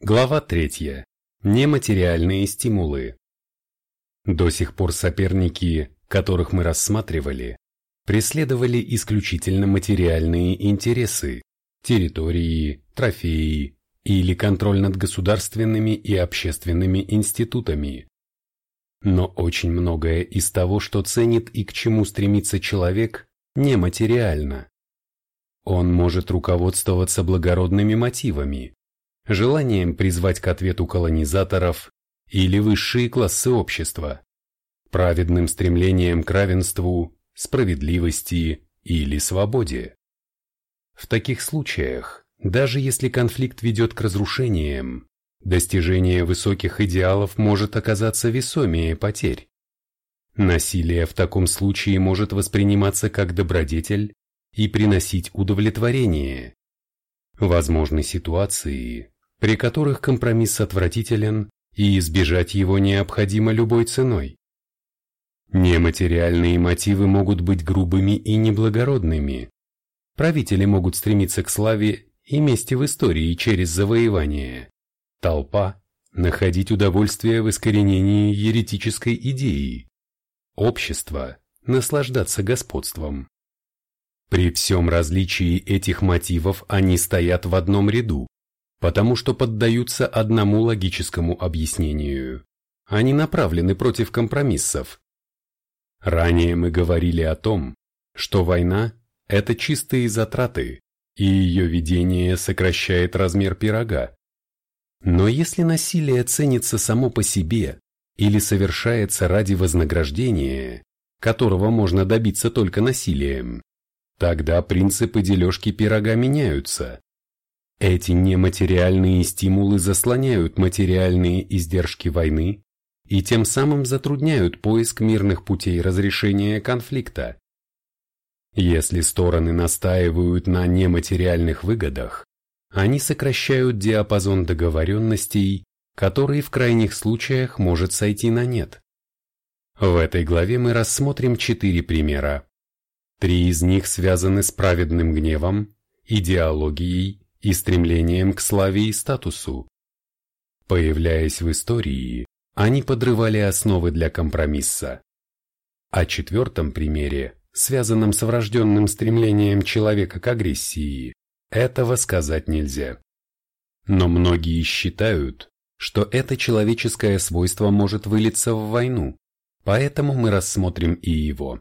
Глава третья. Нематериальные стимулы. До сих пор соперники, которых мы рассматривали, преследовали исключительно материальные интересы, территории, трофеи или контроль над государственными и общественными институтами. Но очень многое из того, что ценит и к чему стремится человек, нематериально. Он может руководствоваться благородными мотивами, желанием призвать к ответу колонизаторов или высшие классы общества, праведным стремлением к равенству, справедливости или свободе. В таких случаях, даже если конфликт ведет к разрушениям, достижение высоких идеалов может оказаться весомее потерь. Насилие в таком случае может восприниматься как добродетель и приносить удовлетворение. Возможны ситуации, при которых компромисс отвратителен и избежать его необходимо любой ценой. Нематериальные мотивы могут быть грубыми и неблагородными. Правители могут стремиться к славе и мести в истории через завоевание. Толпа – находить удовольствие в искоренении еретической идеи. Общество – наслаждаться господством. При всем различии этих мотивов они стоят в одном ряду, потому что поддаются одному логическому объяснению. Они направлены против компромиссов. Ранее мы говорили о том, что война – это чистые затраты, и ее ведение сокращает размер пирога. Но если насилие ценится само по себе или совершается ради вознаграждения, которого можно добиться только насилием, тогда принципы дележки пирога меняются. Эти нематериальные стимулы заслоняют материальные издержки войны и тем самым затрудняют поиск мирных путей разрешения конфликта. Если стороны настаивают на нематериальных выгодах, они сокращают диапазон договоренностей, который в крайних случаях может сойти на нет. В этой главе мы рассмотрим четыре примера. Три из них связаны с праведным гневом, идеологией и стремлением к славе и статусу. Появляясь в истории, они подрывали основы для компромисса. О четвертом примере, связанном с врожденным стремлением человека к агрессии, этого сказать нельзя. Но многие считают, что это человеческое свойство может вылиться в войну, поэтому мы рассмотрим и его.